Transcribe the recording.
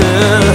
Yeah.